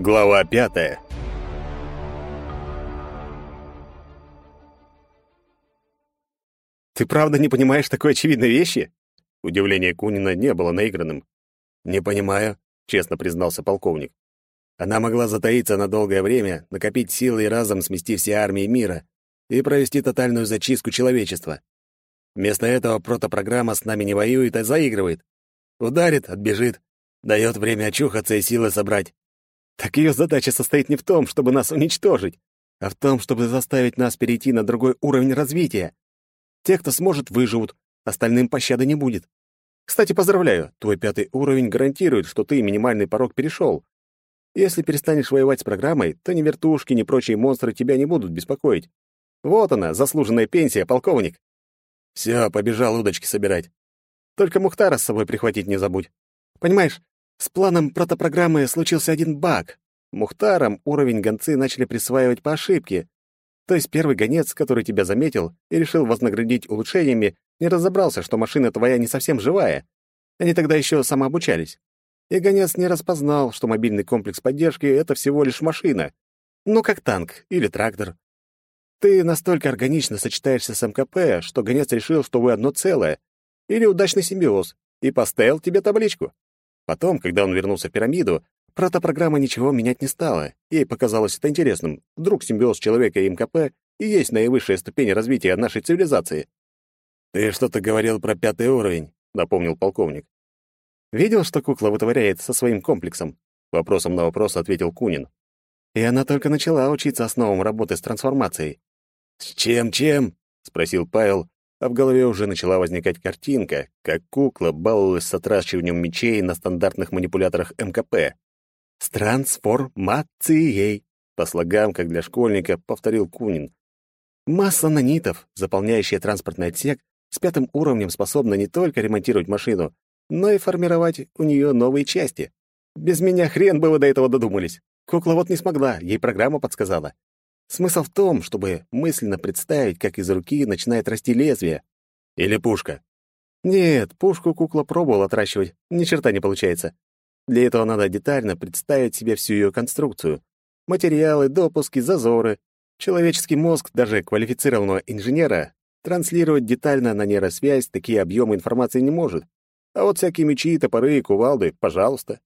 Глава пятая. Ты правда не понимаешь такой очевидной вещи? Удивление Кунина не было наигранным. Не понимаю, честно признался полковник. Она могла затаиться на долгое время, накопить силы и разом смести все армии мира и провести тотальную зачистку человечества. Вместо этого протопрограмма с нами не воюет, а заигрывает. Ударит, отбежит, дает время очухаться и силы собрать. Так ее задача состоит не в том, чтобы нас уничтожить, а в том, чтобы заставить нас перейти на другой уровень развития. Те, кто сможет, выживут, остальным пощады не будет. Кстати, поздравляю, твой пятый уровень гарантирует, что ты минимальный порог перешел. Если перестанешь воевать с программой, то ни вертушки, ни прочие монстры тебя не будут беспокоить. Вот она, заслуженная пенсия, полковник. Все, побежал удочки собирать. Только Мухтара с собой прихватить не забудь. Понимаешь, с планом протопрограммы случился один баг. Мухтарам уровень гонцы начали присваивать по ошибке. То есть первый гонец, который тебя заметил и решил вознаградить улучшениями, не разобрался, что машина твоя не совсем живая. Они тогда еще самообучались. И гонец не распознал, что мобильный комплекс поддержки — это всего лишь машина. Ну, как танк или трактор. Ты настолько органично сочетаешься с МКП, что гонец решил, что вы одно целое. Или удачный симбиоз, и поставил тебе табличку. Потом, когда он вернулся в пирамиду, протопрограмма ничего менять не стала. Ей показалось это интересным. Вдруг симбиоз человека и МКП и есть наивысшая ступень развития нашей цивилизации. «Ты что-то говорил про пятый уровень», — напомнил полковник. «Видел, что кукла вытворяет со своим комплексом?» Вопросом на вопрос ответил Кунин. «И она только начала учиться основам работы с трансформацией». «С чем-чем?» — спросил Павел, а в голове уже начала возникать картинка, как кукла баловалась с отращиванием мечей на стандартных манипуляторах МКП. «С трансформацией!» По слогам, как для школьника, повторил Кунин. «Масса нанитов, заполняющая транспортный отсек, с пятым уровнем способна не только ремонтировать машину, но и формировать у нее новые части. Без меня хрен бы вы до этого додумались. Кукла вот не смогла, ей программа подсказала. Смысл в том, чтобы мысленно представить, как из руки начинает расти лезвие. Или пушка. Нет, пушку кукла пробовал отращивать, ни черта не получается. Для этого надо детально представить себе всю ее конструкцию. Материалы, допуски, зазоры. Человеческий мозг, даже квалифицированного инженера, транслировать детально на нейросвязь такие объемы информации не может. А вот всякие мечи, топоры и кувалды — пожалуйста.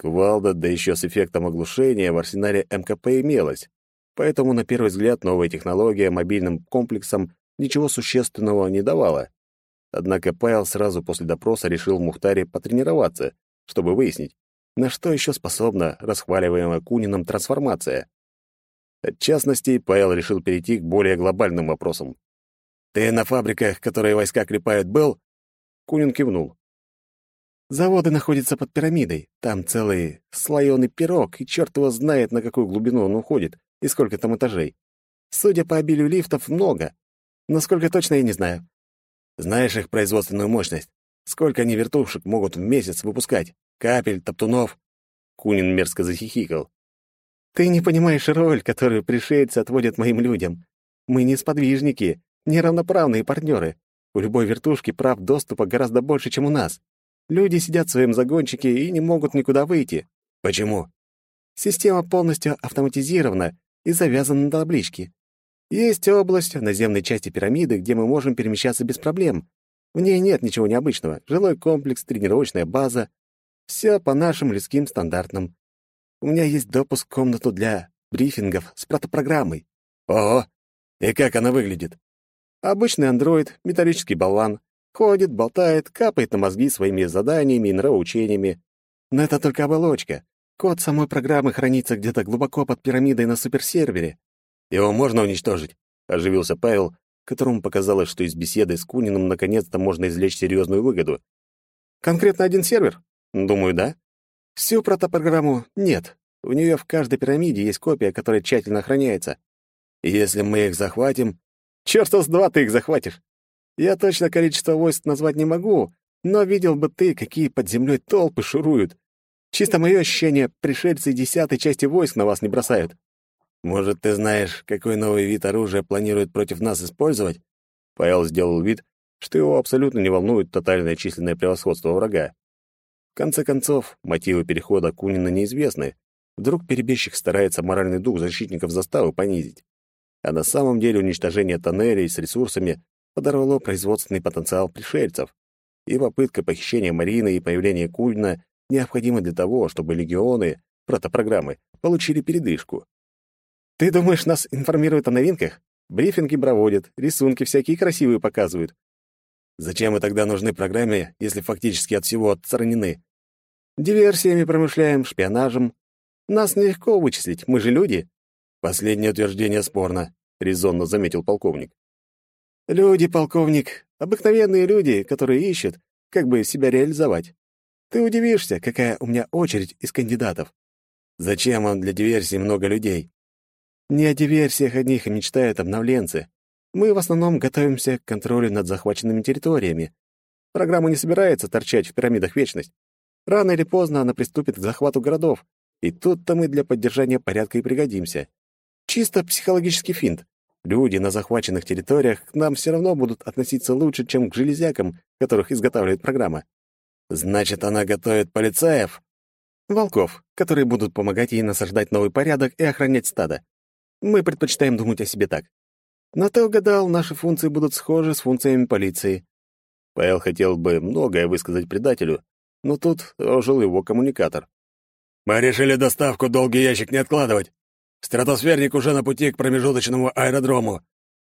Кувалда, да еще с эффектом оглушения, в арсенале МКП имелась, поэтому, на первый взгляд, новая технология мобильным комплексом ничего существенного не давала. Однако Павел сразу после допроса решил в Мухтаре потренироваться, чтобы выяснить, на что еще способна расхваливаемая Куниным трансформация. В частности, Павел решил перейти к более глобальным вопросам. «Ты на фабриках, которые войска клепают, был?» Кунин кивнул. Заводы находятся под пирамидой. Там целый слоеный пирог, и черт его знает, на какую глубину он уходит и сколько там этажей. Судя по обилию лифтов, много. Но сколько точно, я не знаю. Знаешь их производственную мощность? Сколько они вертушек могут в месяц выпускать? Капель, топтунов?» Кунин мерзко захихикал. «Ты не понимаешь роль, которую пришельцы отводят моим людям. Мы не сподвижники, не равноправные партнеры. У любой вертушки прав доступа гораздо больше, чем у нас. Люди сидят в своем загончике и не могут никуда выйти. Почему? Система полностью автоматизирована и завязана на таблички. Есть область в наземной части пирамиды, где мы можем перемещаться без проблем. В ней нет ничего необычного. Жилой комплекс, тренировочная база. Все по нашим людским стандартам. У меня есть допуск в комнату для брифингов с протопрограммой. Ого! И как она выглядит? Обычный андроид, металлический болван. Ходит, болтает, капает на мозги своими заданиями и нравоучениями. Но это только оболочка. Код самой программы хранится где-то глубоко под пирамидой на суперсервере. Его можно уничтожить, оживился Павел, которому показалось, что из беседы с Куниным наконец-то можно извлечь серьезную выгоду. Конкретно один сервер? Думаю, да. Всю протопрограмму нет. У нее в каждой пирамиде есть копия, которая тщательно охраняется. Если мы их захватим... Чёрта с два ты их захватишь! Я точно количество войск назвать не могу, но видел бы ты, какие под землей толпы шуруют. Чисто мое ощущение, пришельцы десятой части войск на вас не бросают. Может, ты знаешь, какой новый вид оружия планируют против нас использовать? Павел сделал вид, что его абсолютно не волнует тотальное численное превосходство врага. В конце концов, мотивы перехода Кунина неизвестны. Вдруг перебежчик старается моральный дух защитников заставы понизить. А на самом деле уничтожение тоннелей с ресурсами подорвало производственный потенциал пришельцев, и попытка похищения Марины и появление Кульна необходимы для того, чтобы легионы протопрограммы получили передышку. «Ты думаешь, нас информируют о новинках? Брифинги проводят, рисунки всякие красивые показывают. Зачем мы тогда нужны программе, если фактически от всего отстранены? Диверсиями промышляем, шпионажем. Нас нелегко вычислить, мы же люди. Последнее утверждение спорно, резонно заметил полковник. Люди, полковник, обыкновенные люди, которые ищут, как бы себя реализовать. Ты удивишься, какая у меня очередь из кандидатов. Зачем вам для диверсии много людей? Не о диверсиях одних и мечтают обновленцы. Мы в основном готовимся к контролю над захваченными территориями. Программа не собирается торчать в пирамидах вечность. Рано или поздно она приступит к захвату городов, и тут-то мы для поддержания порядка и пригодимся. Чисто психологический финт. Люди на захваченных территориях к нам все равно будут относиться лучше, чем к железякам, которых изготавливает программа. Значит, она готовит полицаев? Волков, которые будут помогать ей насаждать новый порядок и охранять стадо. Мы предпочитаем думать о себе так. Но ты угадал, наши функции будут схожи с функциями полиции. Павел хотел бы многое высказать предателю, но тут ожил его коммуникатор. «Мы решили доставку долгий ящик не откладывать. Стратосферник уже на пути к промежуточному аэродрому.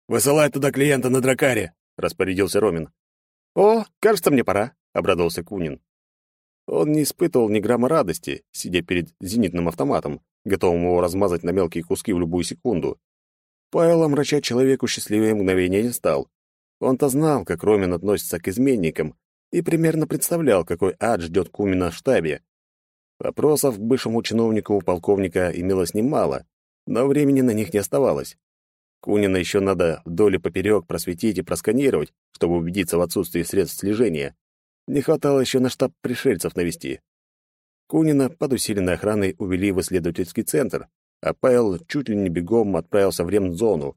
Высылай туда клиента на дракаре», — распорядился Ромин. «О, кажется, мне пора», — обрадовался Кунин. Он не испытывал ни грамма радости, сидя перед зенитным автоматом, готовым его размазать на мелкие куски в любую секунду. Павел омрачать человеку счастливые мгновения не стал. Он-то знал, как Ромин относится к изменникам, и примерно представлял, какой ад ждет Кумина в штабе. Вопросов к бывшему чиновнику у полковника имелось немало, но времени на них не оставалось. Кунина еще надо вдоль и поперек просветить и просканировать, чтобы убедиться в отсутствии средств слежения. Не хватало еще на штаб пришельцев навести. Кунина под усиленной охраной увели в исследовательский центр, а Павел чуть ли не бегом отправился в ремзону.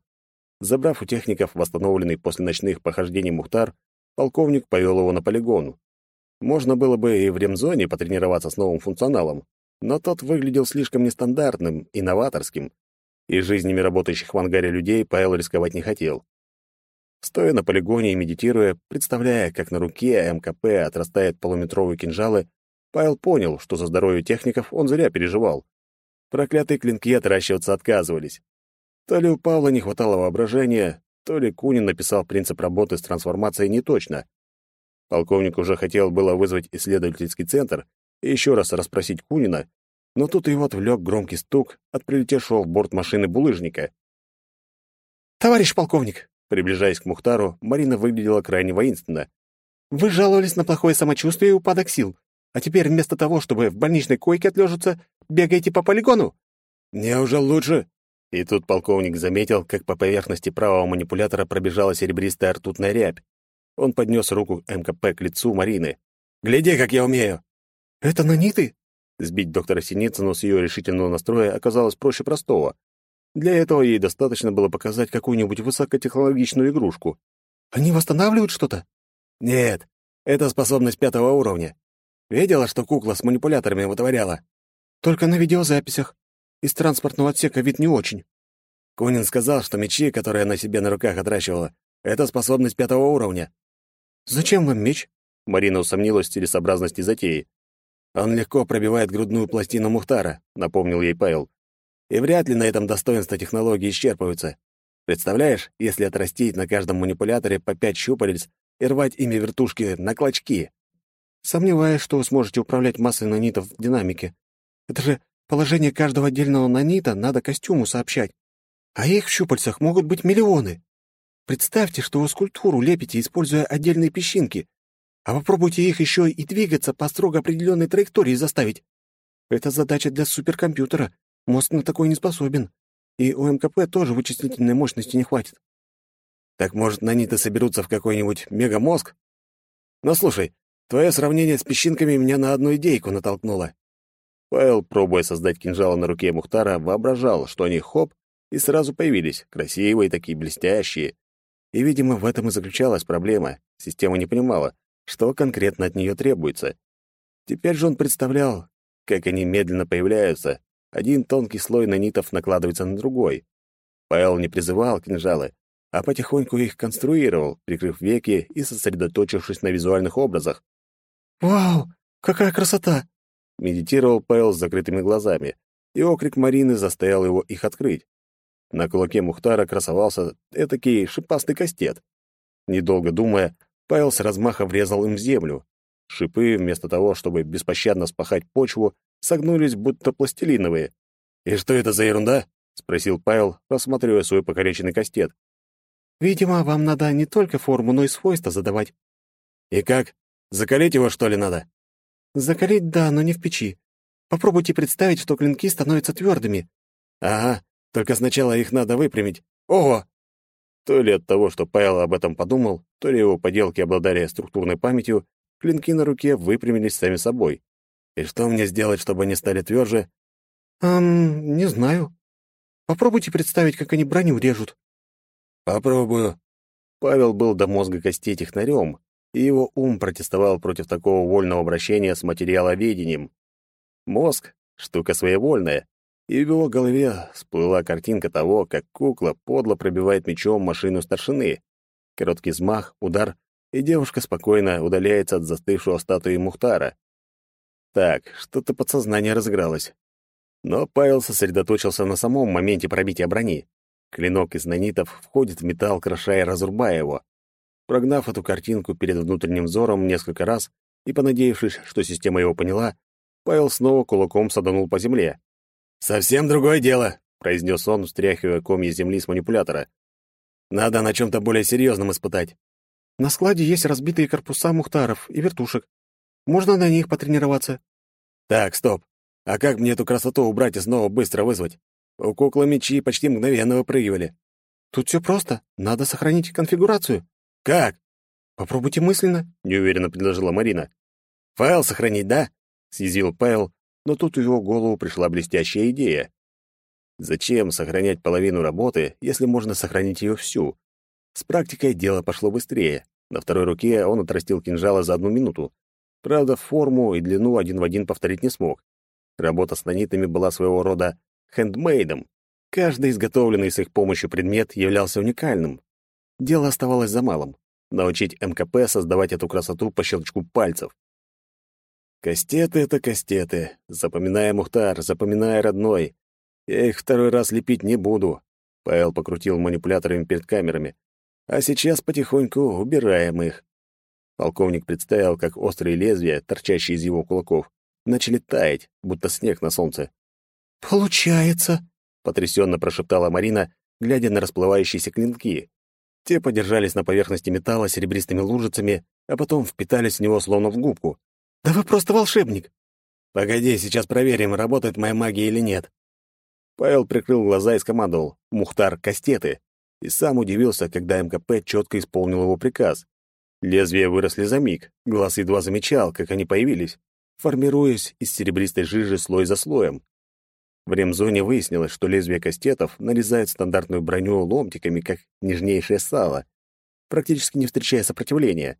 Забрав у техников восстановленный после ночных похождений Мухтар, полковник повел его на полигон. Можно было бы и в ремзоне потренироваться с новым функционалом, но тот выглядел слишком нестандартным, инноваторским, и жизнями работающих в ангаре людей Павел рисковать не хотел. Стоя на полигоне и медитируя, представляя, как на руке МКП отрастают полуметровые кинжалы, Павел понял, что за здоровье техников он зря переживал. Проклятые клинки отращиваться отказывались. То ли у Павла не хватало воображения, то ли Кунин написал принцип работы с трансформацией неточно. Полковник уже хотел было вызвать исследовательский центр и еще раз расспросить Кунина, но тут его отвлек громкий стук от прилетевшего в борт машины булыжника. «Товарищ полковник!» Приближаясь к Мухтару, Марина выглядела крайне воинственно. «Вы жаловались на плохое самочувствие и упадок сил, а теперь вместо того, чтобы в больничной койке отлежаться, бегаете по полигону?» «Мне уже лучше». И тут полковник заметил, как по поверхности правого манипулятора пробежала серебристая ртутная рябь. Он поднес руку МКП к лицу Марины. «Гляди, как я умею!» «Это наниты?» Сбить доктора Синицыну с ее решительного настроя оказалось проще простого. Для этого ей достаточно было показать какую-нибудь высокотехнологичную игрушку. «Они восстанавливают что-то?» «Нет, это способность пятого уровня. Видела, что кукла с манипуляторами вытворяла?» «Только на видеозаписях. Из транспортного отсека вид не очень». Кунин сказал, что мечи, которые она себе на руках отращивала, это способность пятого уровня. «Зачем вам меч?» Марина усомнилась в целесообразности затеи. «Он легко пробивает грудную пластину Мухтара», — напомнил ей Павел. И вряд ли на этом достоинства технологии исчерпываются. Представляешь, если отрастить на каждом манипуляторе по пять щупалец и рвать ими вертушки на клочки? Сомневаюсь, что вы сможете управлять массой нанитов в динамике. Это же положение каждого отдельного нанита надо костюму сообщать. А их в щупальцах могут быть миллионы. Представьте, что вы скульптуру лепите, используя отдельные песчинки, а попробуйте их еще и двигаться по строго определенной траектории заставить. Это задача для суперкомпьютера, Мозг на такой не способен. И у МКП тоже вычислительной мощности не хватит. Так может, наниты соберутся в какой-нибудь мегамозг? Но слушай, твое сравнение с песчинками меня на одну идейку натолкнуло. Павел, пробуя создать кинжалы на руке Мухтара, воображал, что они хоп и сразу появились, красивые такие, блестящие. И, видимо, в этом и заключалась проблема. Система не понимала, что конкретно от нее требуется. Теперь же он представлял, как они медленно появляются. Один тонкий слой нанитов накладывается на другой. Павел не призывал кинжалы, а потихоньку их конструировал, прикрыв веки и сосредоточившись на визуальных образах. «Вау, какая красота!» Медитировал Павел с закрытыми глазами, и окрик Марины заставил его их открыть. На кулаке Мухтара красовался этакий шипастый кастет. Недолго думая, Павел с размаха врезал им в землю. Шипы, вместо того, чтобы беспощадно спахать почву, согнулись, будто пластилиновые. «И что это за ерунда?» — спросил Павел, рассматривая свой покореченный кастет. «Видимо, вам надо не только форму, но и свойства задавать». «И как? Закалить его, что ли, надо?» «Закалить, да, но не в печи. Попробуйте представить, что клинки становятся твердыми». «Ага, только сначала их надо выпрямить. Ого!» То ли от того, что Павел об этом подумал, то ли его поделки обладали структурной памятью, клинки на руке выпрямились сами собой. И что мне сделать, чтобы они стали тверже? «Эм, не знаю. Попробуйте представить, как они броню режут». «Попробую». Павел был до мозга костей технарем, и его ум протестовал против такого вольного обращения с материаловедением. Мозг — штука своевольная, и в его голове всплыла картинка того, как кукла подло пробивает мечом машину старшины. Короткий взмах, удар, и девушка спокойно удаляется от застывшего статуи Мухтара. Так, что-то подсознание разыгралось. Но Павел сосредоточился на самом моменте пробития брони. Клинок из нанитов входит в металл, крошая и разрубая его. Прогнав эту картинку перед внутренним взором несколько раз и понадеявшись, что система его поняла, Павел снова кулаком саданул по земле. «Совсем другое дело», — произнес он, встряхивая комья земли с манипулятора. «Надо на чем-то более серьезном испытать». «На складе есть разбитые корпуса мухтаров и вертушек. Можно на них потренироваться». «Так, стоп. А как мне эту красоту убрать и снова быстро вызвать? У куклы мечи почти мгновенно выпрыгивали». «Тут все просто. Надо сохранить конфигурацию». «Как?» «Попробуйте мысленно», — неуверенно предложила Марина. «Файл сохранить, да?» — съязвил Павел, но тут в его голову пришла блестящая идея. Зачем сохранять половину работы, если можно сохранить ее всю? С практикой дело пошло быстрее. На второй руке он отрастил кинжалы за одну минуту. Правда, форму и длину один в один повторить не смог. Работа с нанитами была своего рода хендмейдом. Каждый изготовленный с их помощью предмет являлся уникальным. Дело оставалось за малым — научить МКП создавать эту красоту по щелчку пальцев. Кастеты — это кастеты. Запоминай, Мухтар, запоминай, родной. Я их второй раз лепить не буду. Павел покрутил манипуляторами перед камерами. А сейчас потихоньку убираем их. Полковник представил, как острые лезвия, торчащие из его кулаков, начали таять, будто снег на солнце. «Получается!» — потрясенно прошептала Марина, глядя на расплывающиеся клинки. Те подержались на поверхности металла серебристыми лужицами, а потом впитались в него словно в губку. «Да вы просто волшебник!» «Погоди, сейчас проверим, работает моя магия или нет». Павел прикрыл глаза и скомандовал «Мухтар, кастеты!» и сам удивился, когда МКП четко исполнил его приказ. Лезвия выросли за миг, глаз едва замечал, как они появились, формируясь из серебристой жижи слой за слоем. В ремзоне выяснилось, что лезвия кастетов нарезают стандартную броню ломтиками, как нежнейшее сало, практически не встречая сопротивления.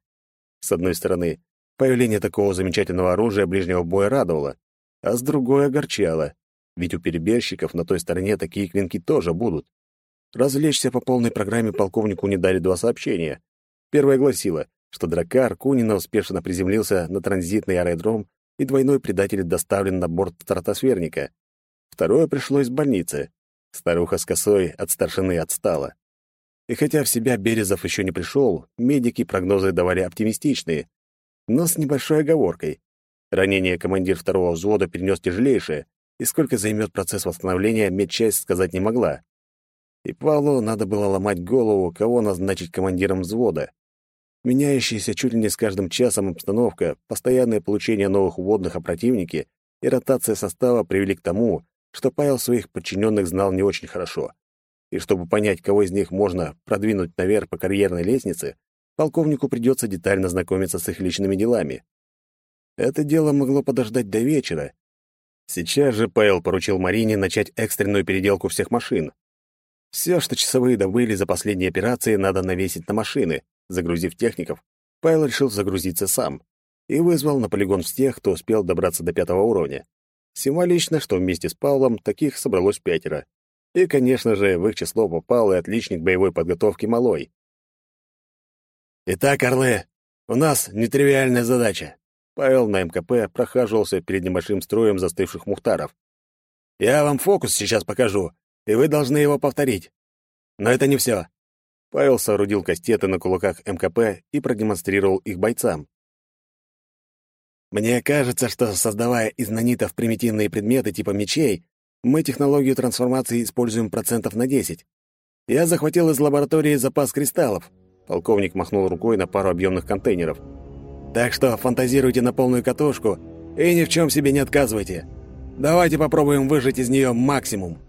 С одной стороны, Появление такого замечательного оружия ближнего боя радовало, а с другой огорчало, ведь у перебежчиков на той стороне такие клинки тоже будут. Развлечься по полной программе полковнику не дали два сообщения. Первое гласило, что дракар Кунина успешно приземлился на транзитный аэродром и двойной предатель доставлен на борт стратосферника. Второе пришло из больницы. Старуха с косой от старшины отстала. И хотя в себя Березов еще не пришел, медики прогнозы давали оптимистичные но с небольшой оговоркой. Ранение командир второго взвода перенес тяжелейшее, и сколько займет процесс восстановления, медчасть сказать не могла. И Павлу надо было ломать голову, кого назначить командиром взвода. Меняющаяся чуть ли не с каждым часом обстановка, постоянное получение новых вводных о противнике и ротация состава привели к тому, что Павел своих подчиненных знал не очень хорошо. И чтобы понять, кого из них можно продвинуть наверх по карьерной лестнице, полковнику придется детально знакомиться с их личными делами. Это дело могло подождать до вечера. Сейчас же Пэл поручил Марине начать экстренную переделку всех машин. Все, что часовые добыли за последние операции, надо навесить на машины. Загрузив техников, Павел решил загрузиться сам и вызвал на полигон всех, кто успел добраться до пятого уровня. Символично, что вместе с Павлом таких собралось пятеро. И, конечно же, в их число попал и отличник боевой подготовки Малой. «Итак, орлы, у нас нетривиальная задача». Павел на МКП прохаживался перед небольшим строем застывших мухтаров. «Я вам фокус сейчас покажу, и вы должны его повторить. Но это не все. Павел соорудил кастеты на кулаках МКП и продемонстрировал их бойцам. Мне кажется, что, создавая из нанитов примитивные предметы типа мечей, мы технологию трансформации используем процентов на 10. Я захватил из лаборатории запас кристаллов. Полковник махнул рукой на пару объемных контейнеров. Так что фантазируйте на полную катушку и ни в чем себе не отказывайте. Давайте попробуем выжать из нее максимум.